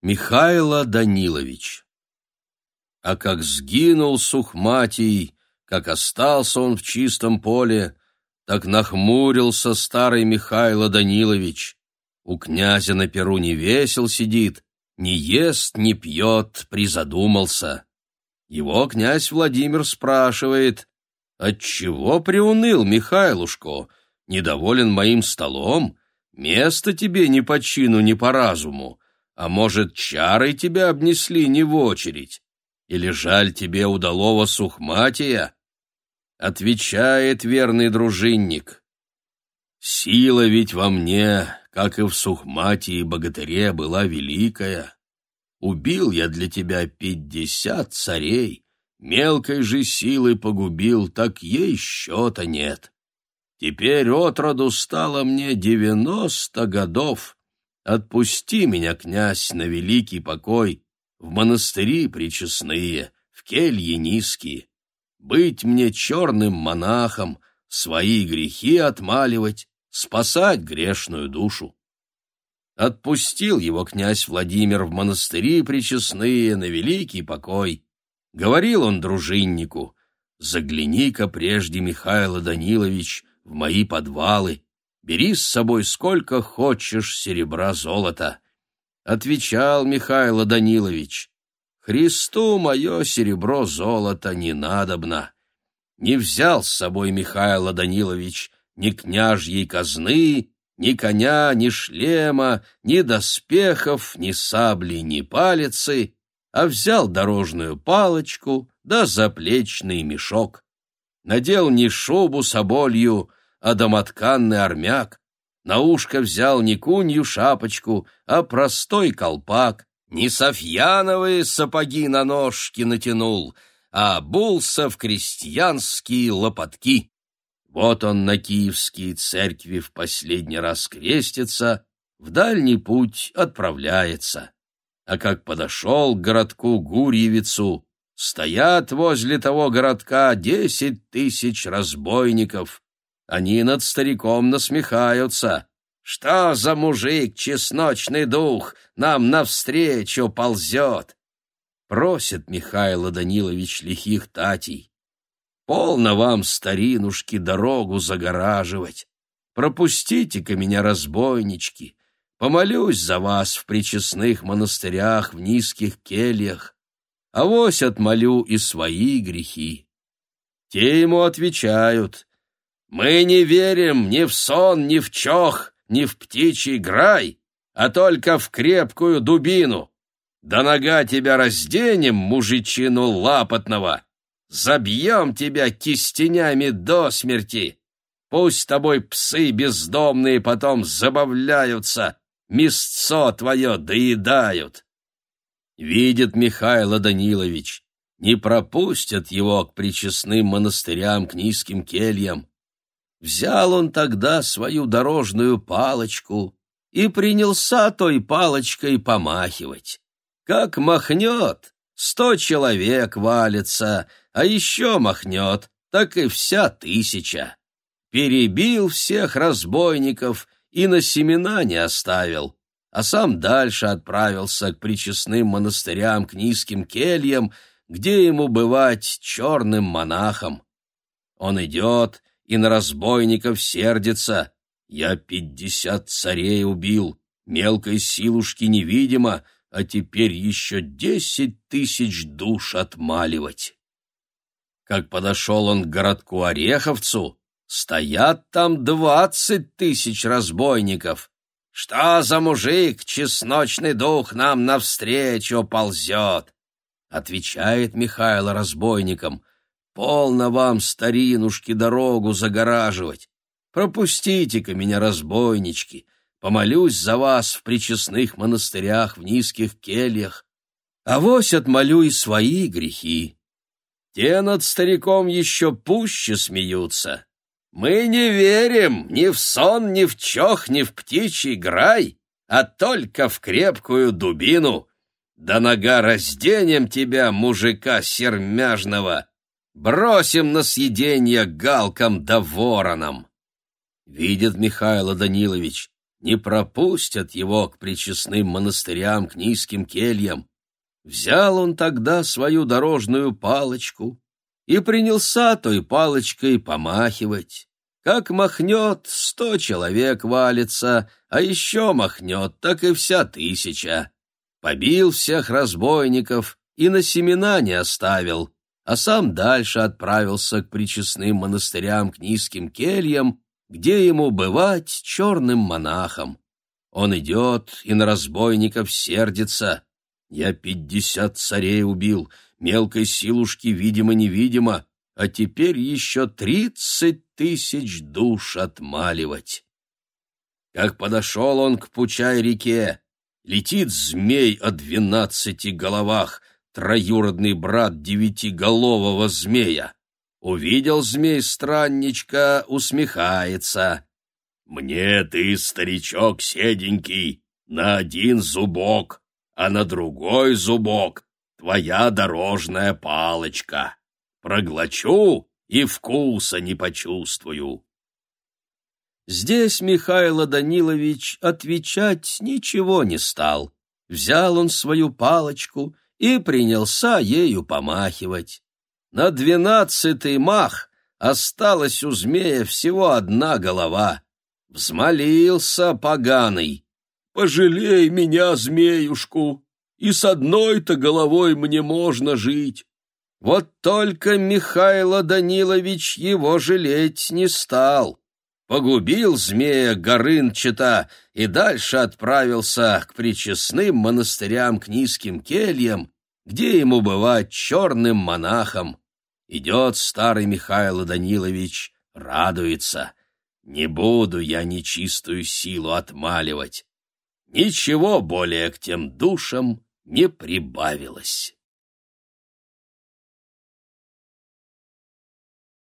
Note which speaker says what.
Speaker 1: Михайло Данилович А как сгинул Сухматий, как остался он в чистом поле, так нахмурился старый Михайло Данилович. У князя на перу не весел сидит, не ест, не пьет, призадумался. Его князь Владимир спрашивает, «Отчего приуныл, Михайлушко? Недоволен моим столом? Место тебе ни по чину, ни по разуму. А может, чары тебя обнесли не в очередь? Или жаль тебе удалого сухматия?» Отвечает верный дружинник. «Сила ведь во мне, как и в Сухматии богатыре, была великая. Убил я для тебя пятьдесят царей, мелкой же силой погубил, так ей счета нет. Теперь отроду стало мне девяносто годов. Отпусти меня, князь, на великий покой, в монастыри причестные, в кельи низкие. Быть мне черным монахом, свои грехи отмаливать, спасать грешную душу. Отпустил его князь Владимир в монастыри причестные на великий покой. Говорил он дружиннику, «Загляни-ка прежде, Михайло Данилович, в мои подвалы, бери с собой сколько хочешь серебра золота». Отвечал Михайло Данилович, Христу мое серебро золото не надобно. Не взял с собой Михайло Данилович ни княжьей казны, ни коня, ни шлема, ни доспехов, ни сабли, ни палицы, а взял дорожную палочку да заплечный мешок. Надел не шубу с оболью, а домотканный армяк, на ушко взял не кунью шапочку, а простой колпак, не софьяновые сапоги на ножки натянул, а обулся в крестьянские лопатки. Вот он на киевские церкви в последний раз крестится, в дальний путь отправляется. А как подошел к городку Гурьевицу, стоят возле того городка десять тысяч разбойников. Они над стариком насмехаются, что за мужик, чесночный дух, нам навстречу ползет? Просит Михайло Данилович лихих татей. Полно вам, старинушки, дорогу загораживать. Пропустите-ка меня, разбойнички. Помолюсь за вас в причестных монастырях, в низких кельях. Авось отмолю и свои грехи. Те ему отвечают. Мы не верим ни в сон, ни в чох, не в птичий грай, а только в крепкую дубину. Да нога тебя разденем, мужичину лапотного, забьем тебя кистенями до смерти. Пусть с тобой псы бездомные потом забавляются, мясцо твое доедают. Видит Михайло Данилович, не пропустят его к причестным монастырям, к низким кельям. Взял он тогда свою дорожную палочку и принялся той палочкой помахивать. Как махнет, сто человек валится, а еще махнет, так и вся тысяча. Перебил всех разбойников и на семена не оставил, а сам дальше отправился к причестным монастырям, к низким кельям, где ему бывать черным монахом. Он идет и на разбойников сердится. Я пятьдесят царей убил, мелкой силушки невидимо, а теперь еще десять тысяч душ отмаливать. Как подошел он к городку Ореховцу, стоят там двадцать тысяч разбойников. Что за мужик, чесночный дух, нам навстречу ползет? Отвечает Михайло разбойникам, Полно вам, старинушки, дорогу загораживать. Пропустите-ка меня, разбойнички, помолюсь за вас в причестных монастырях, в низких кельях. а вось отмолю и свои грехи. Те над стариком еще пуще смеются. Мы не верим ни в сон, ни в чох, ни в птичий грай, а только в крепкую дубину. Да нога разденем тебя, мужика сермяжного, Бросим на съеденье галкам да воронам. Видит Михайло Данилович, не пропустят его к причестным монастырям, к низким кельям. Взял он тогда свою дорожную палочку и принялся той палочкой помахивать. Как махнет, сто человек валится, а еще махнет, так и вся тысяча. Побил всех разбойников и на семена не оставил, а сам дальше отправился к причестным монастырям, к низким кельям, где ему бывать черным монахом. Он идет и на разбойников сердится. Я пятьдесят царей убил, мелкой силушки видимо-невидимо, а теперь еще тридцать тысяч душ отмаливать. Как подошел он к Пучай-реке, летит змей о двенадцати головах, троюродный брат девятиголового змея. Увидел змей-странничка, усмехается. «Мне ты, старичок седенький, на один зубок, а на другой зубок твоя дорожная палочка. Проглочу и вкуса не почувствую».
Speaker 2: Здесь Михайло Данилович отвечать ничего не стал. Взял он свою палочку и принялся ею помахивать. На двенадцатый мах осталась у змея всего одна голова. Взмолился поганый. «Пожалей меня, змеюшку, и с одной-то головой мне можно жить». Вот только Михайло Данилович его жалеть не стал. Погубил змея Горынчата и дальше отправился к причестным монастырям, к низким кельям, где ему бывать черным монахом. Идет старый Михаил Данилович, радуется. Не буду я нечистую силу отмаливать. Ничего более к тем душам не прибавилось.